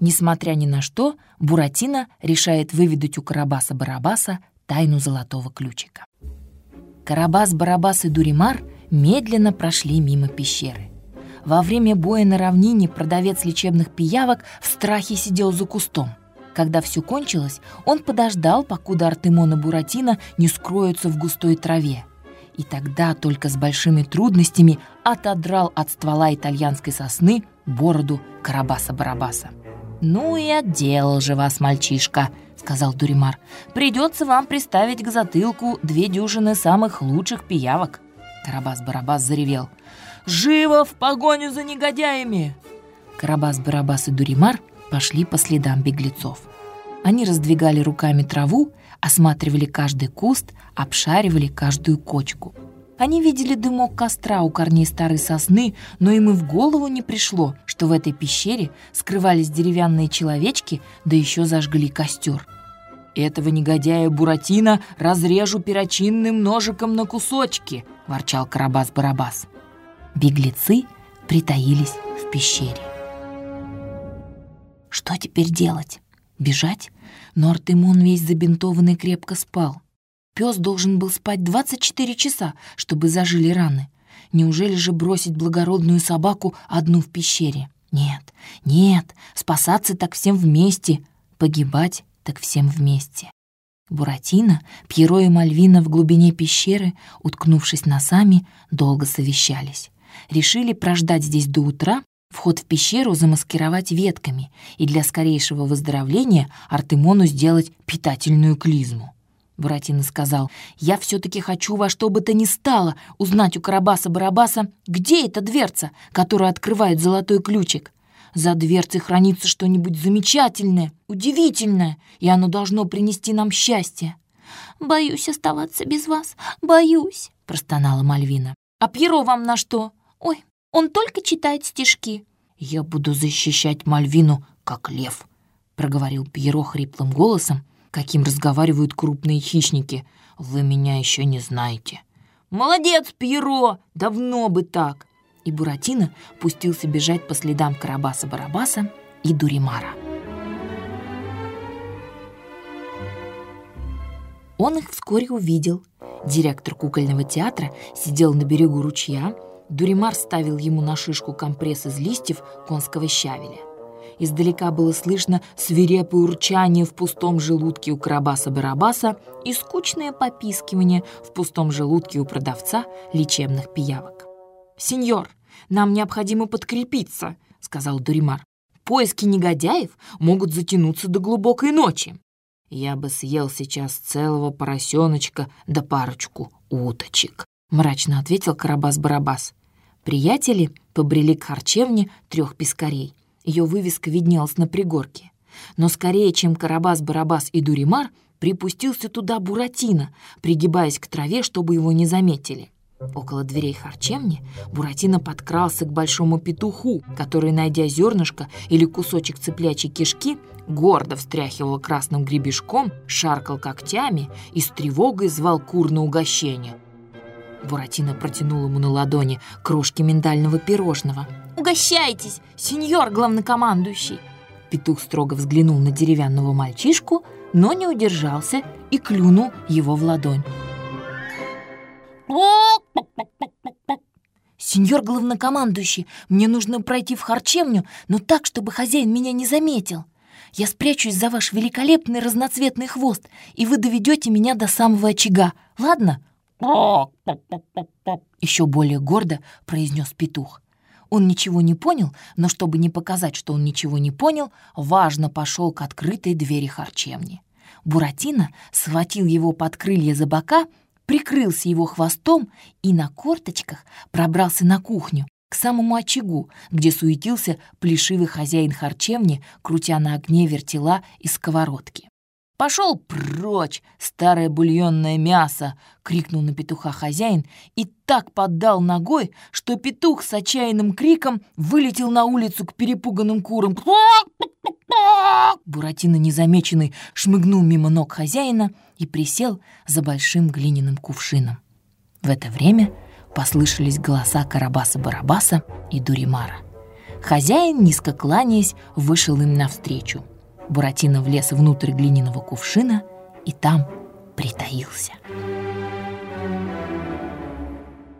Несмотря ни на что, Буратино решает выведать у Карабаса-Барабаса тайну золотого ключика. Карабас-Барабас и Дуримар медленно прошли мимо пещеры. Во время боя на равнине продавец лечебных пиявок в страхе сидел за кустом. Когда все кончилось, он подождал, покуда Артемон и Буратино не скроются в густой траве. И тогда только с большими трудностями отодрал от ствола итальянской сосны бороду Карабаса-Барабаса. «Ну и отделал же вас, мальчишка», — сказал Дуримар. «Придется вам приставить к затылку две дюжины самых лучших пиявок». Карабас-Барабас заревел. «Живо в погоню за негодяями!» Карабас-Барабас и Дуримар пошли по следам беглецов. Они раздвигали руками траву, осматривали каждый куст, обшаривали каждую кочку. Они видели дымок костра у корней старой сосны, но им и в голову не пришло, что в этой пещере скрывались деревянные человечки, да еще зажгли костер. «Этого негодяя Буратино разрежу перочинным ножиком на кусочки», – ворчал Карабас-Барабас. Беглецы притаились в пещере. Что теперь делать? Бежать? Но Артемон весь забинтованный крепко спал. Пес должен был спать 24 часа, чтобы зажили раны. Неужели же бросить благородную собаку одну в пещере? Нет, нет, спасаться так всем вместе, погибать так всем вместе. Буратино, Пьеро и Мальвина в глубине пещеры, уткнувшись носами, долго совещались. Решили прождать здесь до утра, вход в пещеру замаскировать ветками и для скорейшего выздоровления Артемону сделать питательную клизму. Буратино сказал, «Я все-таки хочу во что бы то ни стало узнать у Карабаса-Барабаса, где эта дверца, которая открывает золотой ключик. За дверцей хранится что-нибудь замечательное, удивительное, и оно должно принести нам счастье». «Боюсь оставаться без вас, боюсь», — простонала Мальвина. «А Пьеро вам на что? Ой, он только читает стишки». «Я буду защищать Мальвину, как лев», — проговорил Пьеро хриплым голосом, каким разговаривают крупные хищники. «Вы меня еще не знаете». «Молодец, Пьеро! Давно бы так!» И Буратино пустился бежать по следам Карабаса-Барабаса и Дуримара. Он их вскоре увидел. Директор кукольного театра сидел на берегу ручья, Дуримар ставил ему на шишку компресс из листьев конского щавеля. Издалека было слышно свирепое урчание в пустом желудке у Карабаса-Барабаса и скучное попискивание в пустом желудке у продавца лечебных пиявок. «Сеньор, нам необходимо подкрепиться», — сказал Дуримар. «Поиски негодяев могут затянуться до глубокой ночи». «Я бы съел сейчас целого поросеночка да парочку уточек», — мрачно ответил Карабас-Барабас. Приятели побрели к харчевне трех пескарей. Ее вывеска виднелась на пригорке. Но скорее, чем Карабас-Барабас и Дуримар, припустился туда Буратино, пригибаясь к траве, чтобы его не заметили. Около дверей харчевни Буратино подкрался к большому петуху, который, найдя зернышко или кусочек цыплячьей кишки, гордо встряхивал красным гребешком, шаркал когтями и с тревогой звал кур на угощение. Буратино протянул ему на ладони крошки миндального пирожного – Угощайтесь, сеньор главнокомандующий!» Петух строго взглянул на деревянного мальчишку, но не удержался и клюнул его в ладонь. «Сеньор главнокомандующий, мне нужно пройти в харчевню, но так, чтобы хозяин меня не заметил. Я спрячусь за ваш великолепный разноцветный хвост, и вы доведете меня до самого очага, ладно?» Еще более гордо произнес петух. Он ничего не понял, но чтобы не показать, что он ничего не понял, важно пошел к открытой двери харчевни. Буратино схватил его под крылья за бока, прикрылся его хвостом и на корточках пробрался на кухню, к самому очагу, где суетился плешивый хозяин харчевни, крутя на огне вертела из сковородки. «Пошел прочь, старое бульонное мясо!» — крикнул на петуха хозяин и так поддал ногой, что петух с отчаянным криком вылетел на улицу к перепуганным курам. Буратино, незамеченный, шмыгнул мимо ног хозяина и присел за большим глиняным кувшином. В это время послышались голоса Карабаса-Барабаса и Дуримара. Хозяин, низко кланяясь, вышел им навстречу. Буратино влез внутрь глиняного кувшина и там притаился.